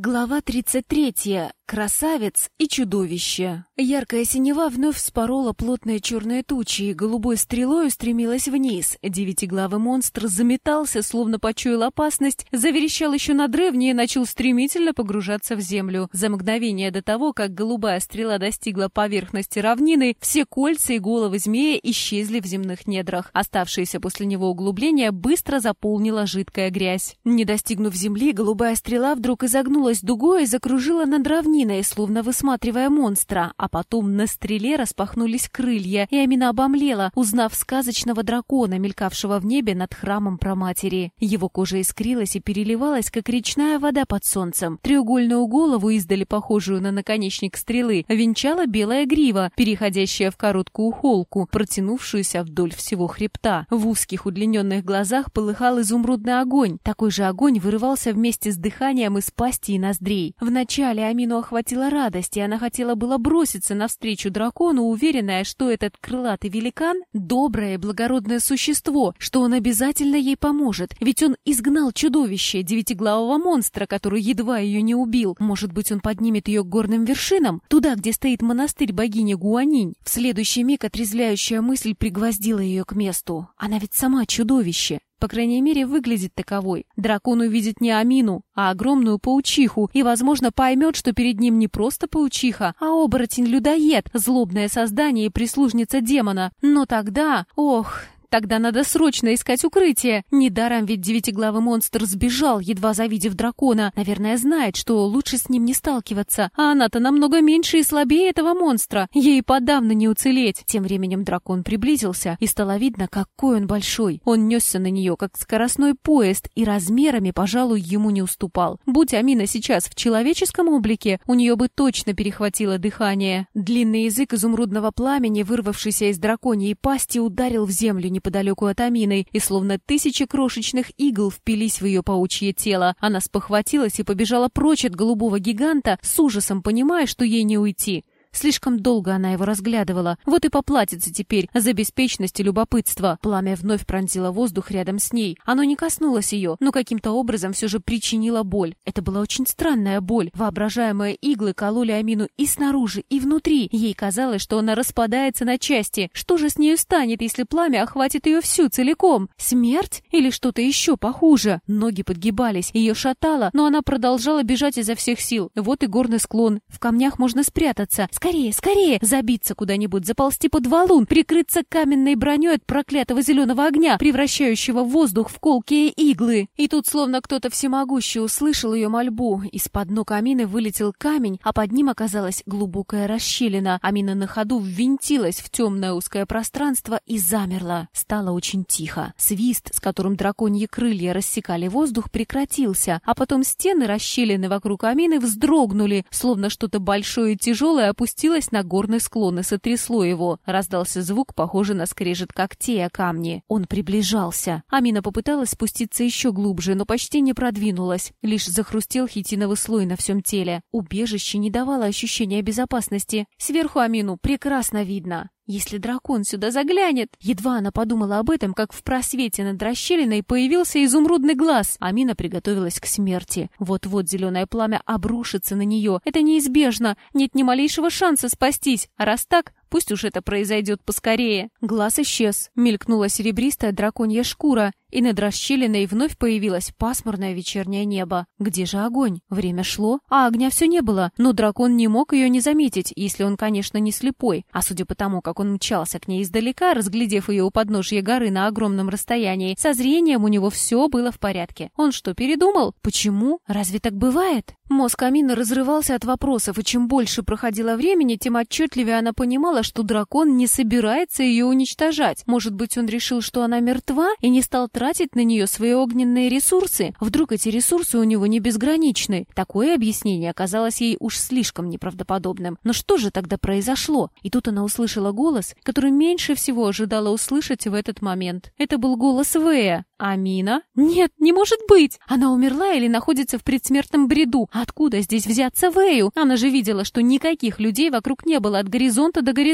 Глава 33. Красавец и чудовище. Яркая синева вновь вспорола плотные черные тучи и голубой стрелой устремилась вниз. Девятиглавый монстр заметался, словно почуял опасность, заверещал еще на древнее и начал стремительно погружаться в землю. За мгновение до того, как голубая стрела достигла поверхности равнины, все кольца и головы змея исчезли в земных недрах. Оставшееся после него углубление быстро заполнила жидкая грязь. Не достигнув земли, голубая стрела вдруг изогнулась дугой и закружила над равниной, равниной, словно высматривая монстра, а потом на стреле распахнулись крылья, и Амина обомлела, узнав сказочного дракона, мелькавшего в небе над храмом проматери. Его кожа искрилась и переливалась, как речная вода под солнцем. Треугольную голову, издали похожую на наконечник стрелы, венчала белая грива, переходящая в короткую холку, протянувшуюся вдоль всего хребта. В узких удлиненных глазах полыхал изумрудный огонь. Такой же огонь вырывался вместе с дыханием из пасти и ноздрей. Вначале Амину охватила радость, и она хотела было броситься навстречу дракону, уверенная, что этот крылатый великан — доброе и благородное существо, что он обязательно ей поможет, ведь он изгнал чудовище, девятиглавого монстра, который едва ее не убил. Может быть, он поднимет ее к горным вершинам, туда, где стоит монастырь богини Гуанинь. В следующий миг отрезвляющая мысль пригвоздила ее к месту. Она ведь сама чудовище. По крайней мере, выглядит таковой. Дракон увидит не Амину, а огромную паучиху, и, возможно, поймет, что перед ним не просто паучиха, а оборотень-людоед, злобное создание и прислужница демона. Но тогда... Ох, Тогда надо срочно искать укрытие. Недаром ведь девятиглавый монстр сбежал, едва завидев дракона. Наверное, знает, что лучше с ним не сталкиваться. А она-то намного меньше и слабее этого монстра. Ей подавно не уцелеть. Тем временем дракон приблизился, и стало видно, какой он большой. Он несся на нее, как скоростной поезд, и размерами, пожалуй, ему не уступал. Будь Амина сейчас в человеческом облике, у нее бы точно перехватило дыхание. Длинный язык изумрудного пламени, вырвавшийся из драконьей пасти, ударил в землю, неподалеку от Амины, и словно тысячи крошечных игл впились в ее паучье тело. Она спохватилась и побежала прочь от голубого гиганта, с ужасом понимая, что ей не уйти. Слишком долго она его разглядывала. Вот и поплатится теперь за беспечность и любопытство. Пламя вновь пронзило воздух рядом с ней. Оно не коснулось ее, но каким-то образом все же причинило боль. Это была очень странная боль. Воображаемые иглы кололи Амину и снаружи, и внутри. Ей казалось, что она распадается на части. Что же с нею станет, если пламя охватит ее всю целиком? Смерть? Или что-то еще похуже? Ноги подгибались, ее шатало, но она продолжала бежать изо всех сил. Вот и горный склон. В камнях можно спрятаться. Скорее, скорее! Забиться куда-нибудь, заползти под валун, прикрыться каменной броней от проклятого зеленого огня, превращающего воздух в колкие иглы. И тут словно кто-то всемогущий услышал ее мольбу. Из-под ног Амины вылетел камень, а под ним оказалась глубокая расщелина. Амина на ходу ввинтилась в темное узкое пространство и замерла. Стало очень тихо. Свист, с которым драконьи крылья рассекали воздух, прекратился, а потом стены расщелины вокруг Амины вздрогнули, словно что-то большое и тяжелое опустилось опустилось на горный склон и сотрясло его. Раздался звук, похожий на скрежет когтей о камни. Он приближался. Амина попыталась спуститься еще глубже, но почти не продвинулась. Лишь захрустел хитиновый слой на всем теле. Убежище не давало ощущения безопасности. Сверху Амину прекрасно видно. Если дракон сюда заглянет... Едва она подумала об этом, как в просвете над расщелиной появился изумрудный глаз. Амина приготовилась к смерти. Вот-вот зеленое пламя обрушится на нее. Это неизбежно. Нет ни малейшего шанса спастись. А раз так, Пусть уж это произойдет поскорее. Глаз исчез. Мелькнула серебристая драконья шкура, и над расщелиной вновь появилось пасмурное вечернее небо. Где же огонь? Время шло, а огня все не было, но дракон не мог ее не заметить, если он, конечно, не слепой. А судя по тому, как он мчался к ней издалека, разглядев ее у подножья горы на огромном расстоянии, со зрением у него все было в порядке. Он что, передумал? Почему? Разве так бывает? Мозг Амины разрывался от вопросов, и чем больше проходило времени, тем отчетливее она понимала, что дракон не собирается ее уничтожать. Может быть, он решил, что она мертва и не стал тратить на нее свои огненные ресурсы? Вдруг эти ресурсы у него не безграничны? Такое объяснение оказалось ей уж слишком неправдоподобным. Но что же тогда произошло? И тут она услышала голос, который меньше всего ожидала услышать в этот момент. Это был голос Вэя. Амина? Нет, не может быть! Она умерла или находится в предсмертном бреду? Откуда здесь взяться Вэю? Она же видела, что никаких людей вокруг не было от горизонта до горизонта.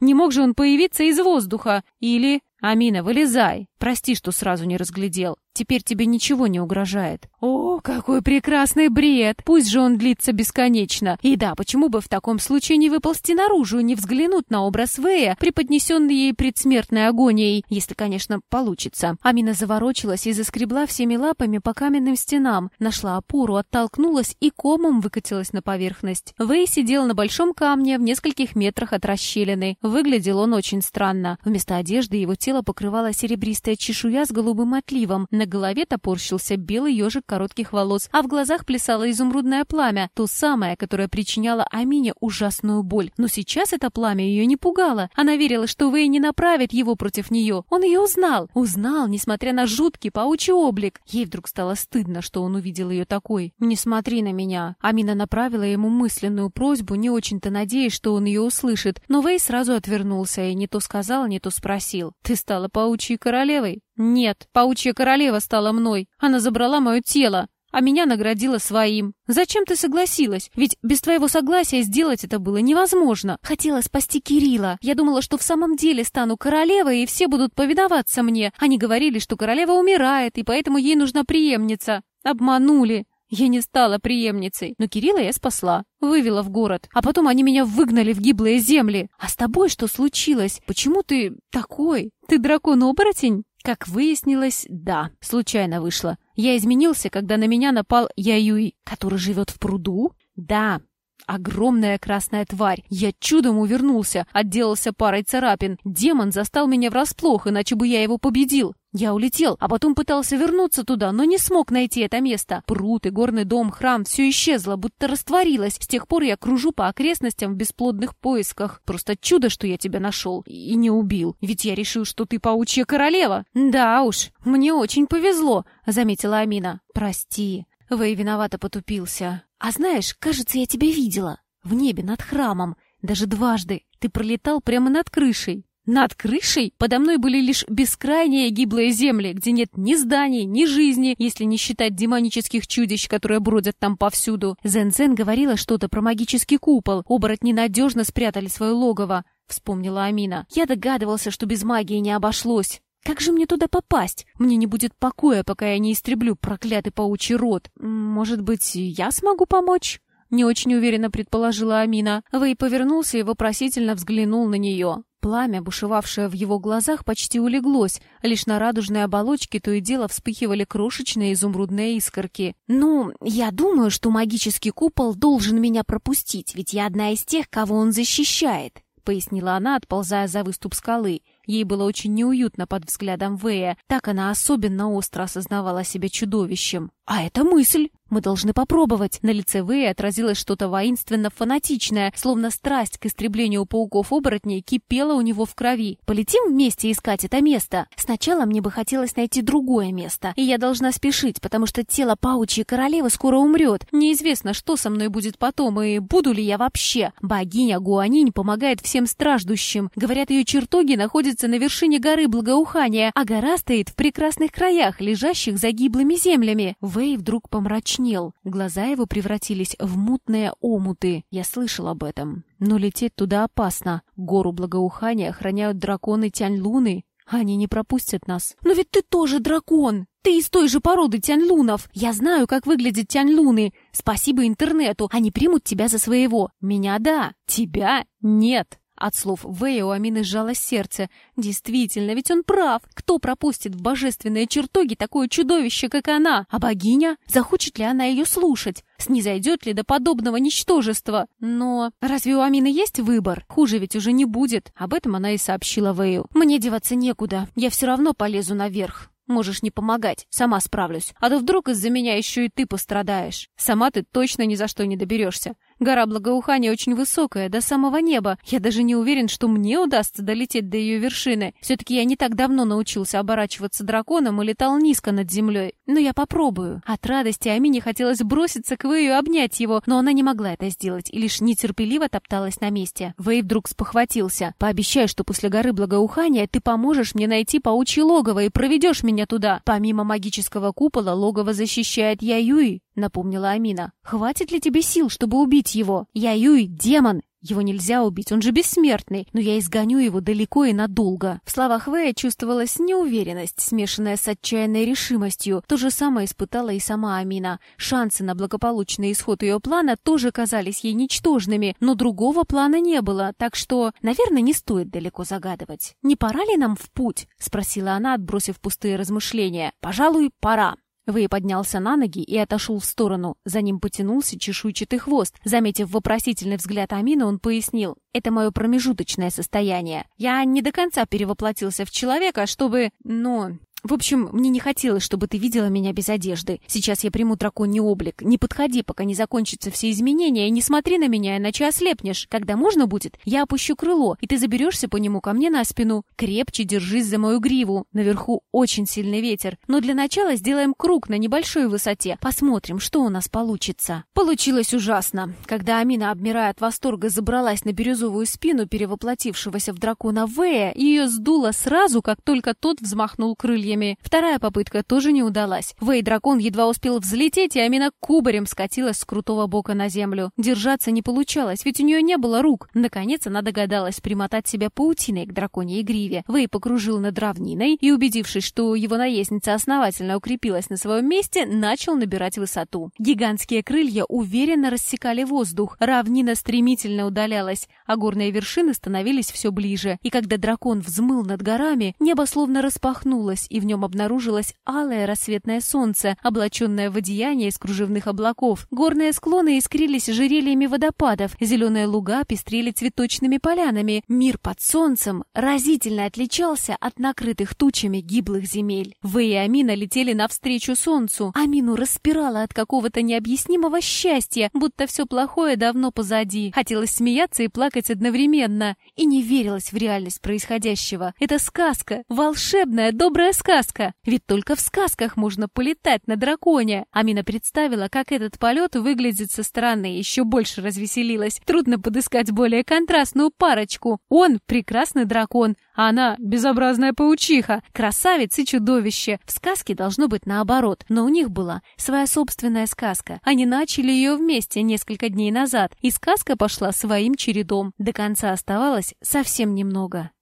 Не мог же он появиться из воздуха? Или... «Амина, вылезай! Прости, что сразу не разглядел. Теперь тебе ничего не угрожает. О, какой прекрасный бред! Пусть же он длится бесконечно. И да, почему бы в таком случае не выползти наружу, не взглянуть на образ Вэя, преподнесенный ей предсмертной агонией, если, конечно, получится. Амина заворочилась и заскребла всеми лапами по каменным стенам, нашла опору, оттолкнулась и комом выкатилась на поверхность. Вэй сидел на большом камне в нескольких метрах от расщелины. Выглядел он очень странно. Вместо одежды его тело покрывала серебристая чешуя с голубым отливом. На голове топорщился белый ежик коротких волос, а в глазах плясало изумрудное пламя, то самое, которое причиняло Амине ужасную боль. Но сейчас это пламя ее не пугало. Она верила, что Вэй не направит его против нее. Он ее узнал. Узнал, несмотря на жуткий паучий облик. Ей вдруг стало стыдно, что он увидел ее такой. «Не смотри на меня». Амина направила ему мысленную просьбу, не очень-то надеясь, что он ее услышит. Но Вэй сразу отвернулся и не то сказал, не то спросил. «Ты стала паучьей королевой?» «Нет, паучья королева стала мной. Она забрала мое тело а меня наградила своим. Зачем ты согласилась? Ведь без твоего согласия сделать это было невозможно. Хотела спасти Кирилла. Я думала, что в самом деле стану королевой, и все будут повиноваться мне. Они говорили, что королева умирает, и поэтому ей нужна преемница. Обманули. Я не стала преемницей, но Кирилла я спасла, вывела в город, а потом они меня выгнали в гиблые земли. А с тобой что случилось? Почему ты такой? Ты дракон-оборотень? Как выяснилось, да, случайно вышло. Я изменился, когда на меня напал Яюй, который живет в пруду? Да, Огромная красная тварь. Я чудом увернулся, отделался парой царапин. Демон застал меня врасплох, иначе бы я его победил. Я улетел, а потом пытался вернуться туда, но не смог найти это место. Пруд и горный дом, храм — все исчезло, будто растворилось. С тех пор я кружу по окрестностям в бесплодных поисках. Просто чудо, что я тебя нашел и не убил. Ведь я решил, что ты паучья королева. Да уж, мне очень повезло, — заметила Амина. Прости. Вэй виновато потупился. А знаешь, кажется, я тебя видела. В небе над храмом. Даже дважды. Ты пролетал прямо над крышей. Над крышей подо мной были лишь бескрайние гиблые земли, где нет ни зданий, ни жизни, если не считать демонических чудищ, которые бродят там повсюду. Зен-Зен говорила что-то про магический купол. Оборотни надежно спрятали свое логово, вспомнила Амина. Я догадывался, что без магии не обошлось. Как же мне туда попасть? Мне не будет покоя, пока я не истреблю проклятый паучий род. Может быть, я смогу помочь? Не очень уверенно предположила Амина. Вэй повернулся и вопросительно взглянул на нее. Пламя, бушевавшее в его глазах, почти улеглось, лишь на радужной оболочке то и дело вспыхивали крошечные изумрудные искорки. «Ну, я думаю, что магический купол должен меня пропустить, ведь я одна из тех, кого он защищает», — пояснила она, отползая за выступ скалы. Ей было очень неуютно под взглядом Вэя, так она особенно остро осознавала себя чудовищем. «А это мысль!» Мы должны попробовать. На лице Вэя отразилось что-то воинственно-фанатичное, словно страсть к истреблению пауков-оборотней кипела у него в крови. Полетим вместе искать это место? Сначала мне бы хотелось найти другое место, и я должна спешить, потому что тело паучьей королевы скоро умрет. Неизвестно, что со мной будет потом, и буду ли я вообще. Богиня Гуанинь помогает всем страждущим. Говорят, ее чертоги находятся на вершине горы Благоухания, а гора стоит в прекрасных краях, лежащих за гиблыми землями. Вэй вдруг помрачнел глаза его превратились в мутные омуты. Я слышал об этом. Но лететь туда опасно. Гору благоухания охраняют драконы Тянь-Луны. Они не пропустят нас. Но ведь ты тоже дракон! Ты из той же породы Тянь-Лунов. Я знаю, как выглядят Тянь-Луны. Спасибо интернету. Они примут тебя за своего. Меня да, тебя нет. От слов Вэя у Амины сжалось сердце. Действительно, ведь он прав. Кто пропустит в божественные чертоги такое чудовище, как она? А богиня? Захочет ли она ее слушать? Снизойдет ли до подобного ничтожества? Но разве у Амины есть выбор? Хуже ведь уже не будет. Об этом она и сообщила Вэю. Мне деваться некуда. Я все равно полезу наверх. Можешь не помогать, сама справлюсь. А то вдруг из-за меня еще и ты пострадаешь. Сама ты точно ни за что не доберешься. Гора Благоухания очень высокая, до самого неба. Я даже не уверен, что мне удастся долететь до ее вершины. Все-таки я не так давно научился оборачиваться драконом и летал низко над землей. Но я попробую. От радости Амине хотелось броситься к Вэю и обнять его, но она не могла это сделать и лишь нетерпеливо топталась на месте. Вэй вдруг спохватился. «Пообещай, что после горы Благоухания ты поможешь мне найти паучье логово и проведешь меня туда. Помимо магического купола, логово защищает Яюи. — напомнила Амина. «Хватит ли тебе сил, чтобы убить его? Я Юй, демон, Его нельзя убить, он же бессмертный, но я изгоню его далеко и надолго. В словах Вэя чувствовалась неуверенность, смешанная с отчаянной решимостью. То же самое испытала и сама Амина. Шансы на благополучный исход ее плана тоже казались ей ничтожными, но другого плана не было, так что, наверное, не стоит далеко загадывать. «Не пора ли нам в путь?» — спросила она, отбросив пустые размышления. «Пожалуй, пора». Вэй поднялся на ноги и отошел в сторону. За ним потянулся чешуйчатый хвост. Заметив вопросительный взгляд Амина, он пояснил. «Это мое промежуточное состояние. Я не до конца перевоплотился в человека, чтобы... Ну, в общем, мне не хотелось, чтобы ты видела меня без одежды. Сейчас я приму драконий облик. Не подходи, пока не закончатся все изменения, и не смотри на меня, иначе ослепнешь. Когда можно будет, я опущу крыло, и ты заберешься по нему ко мне на спину. Крепче держись за мою гриву. Наверху очень сильный ветер. Но для начала сделаем круг на небольшой высоте. Посмотрим, что у нас получится. Получилось ужасно. Когда Амина, обмирая от восторга, забралась на бирюзовую спину перевоплотившегося в дракона Вэя, ее сдуло сразу, как только тот взмахнул крыльями крыльями. Вторая попытка тоже не удалась. Вэй-дракон едва успел взлететь, и Амина кубарем скатилась с крутого бока на землю. Держаться не получалось, ведь у нее не было рук. Наконец она догадалась примотать себя паутиной к драконьей гриве. Вэй покружил над равниной и, убедившись, что его наездница основательно укрепилась на своем месте, начал набирать высоту. Гигантские крылья уверенно рассекали воздух. Равнина стремительно удалялась, а горные вершины становились все ближе. И когда дракон взмыл над горами, небо словно распахнулось, и в нем обнаружилось алое рассветное солнце, облаченное в одеяние из кружевных облаков. Горные склоны искрились жерельями водопадов, зеленые луга пестрели цветочными полянами. Мир под солнцем разительно отличался от накрытых тучами гиблых земель. Вы и Амина летели навстречу солнцу. Амину распирала от какого-то необъяснимого счастья, будто все плохое давно позади. Хотелось смеяться и плакать одновременно. И не верилось в реальность происходящего. Это сказка, волшебная, добрая сказка сказка, ведь только в сказках можно полетать на драконе. Амина представила, как этот полет выглядит со стороны, еще больше развеселилась. Трудно подыскать более контрастную парочку. Он — прекрасный дракон, а она — безобразная паучиха, красавец и чудовище. В сказке должно быть наоборот, но у них была своя собственная сказка. Они начали ее вместе несколько дней назад, и сказка пошла своим чередом. До конца оставалось совсем немного.